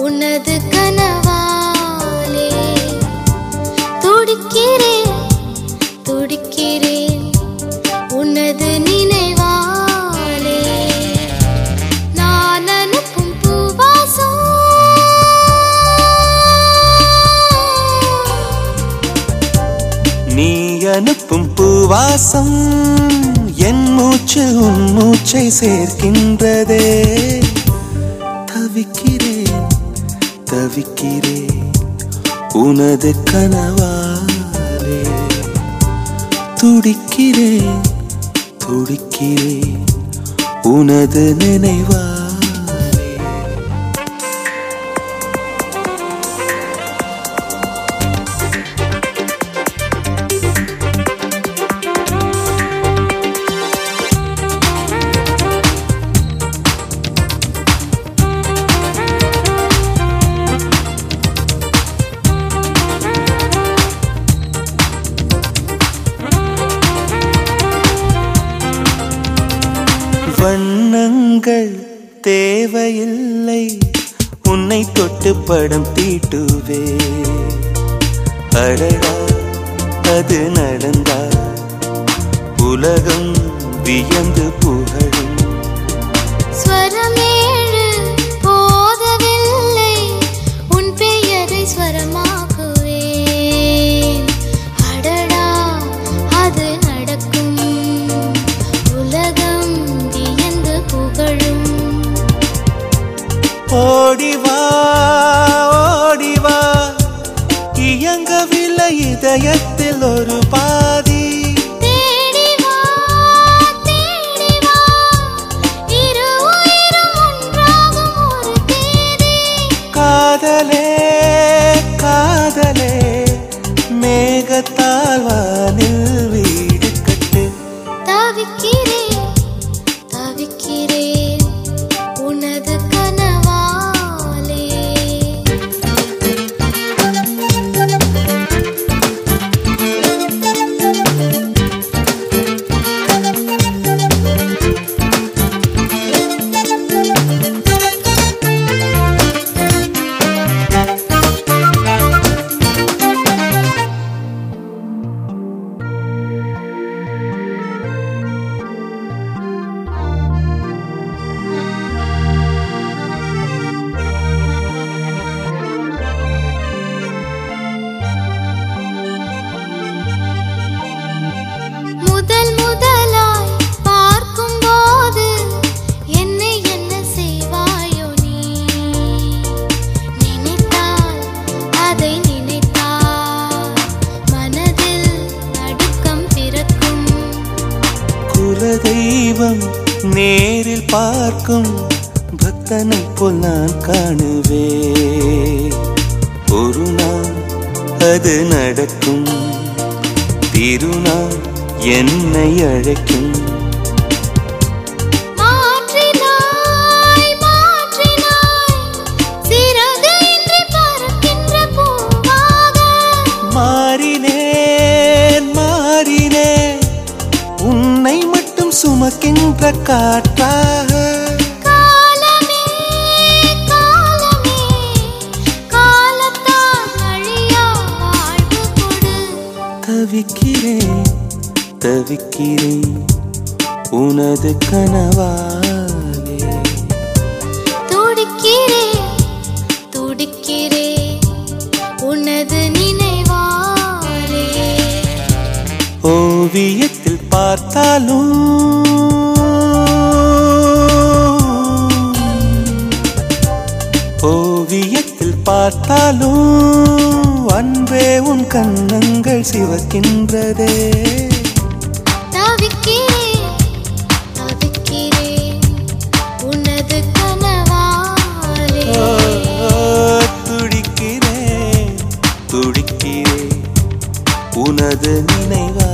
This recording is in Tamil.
உனது கனவாலே. துடிக்கிறேன் துடிக்கிறேன் உனது நினைவாலே. நான் அனுப்பும் பூவாசம். நீ அனுப்பும் பூவாசம் என் மூச்சு உன் மூச்சை சேர்க்கின்றதே. தவிக்கிறேன். தவிக்கிறே உனது கனவாலே துடிக்கிறேன் துடிக்கிறேன். உனது நினைவா வண்ணங்கள் தேவையில்லை. உன்னை தொட்டு படம் தீட்டுவே. அடடா அது நடந்தா. உலகம் வியந்து புகழும். ஸ்வரமே இதயத்தில் ஒரு பாதி. தேடி தெய்வம் நேரில் பார்க்கும் பக்தனை போல் நான் காணுவே ஒரு நாள் அது நடக்கும் திருநாள் என்னை அழைக்கும் சுமக்கின்ற காற்றாக தவிக்கிறேன் தவிக்கிறேன் உனது கனவாலே. துடிக்கிறேன் உனது நினைவாலே. ஓவியத்தில் பார்த்தாலும் ஓவியத்தில் பார்த்தாலும் அன்பே உன் கண்ணங்கள் சிவக்கின்றதே. துடிக்கிறேன் துடிக்கிறேன் உனது நினைவா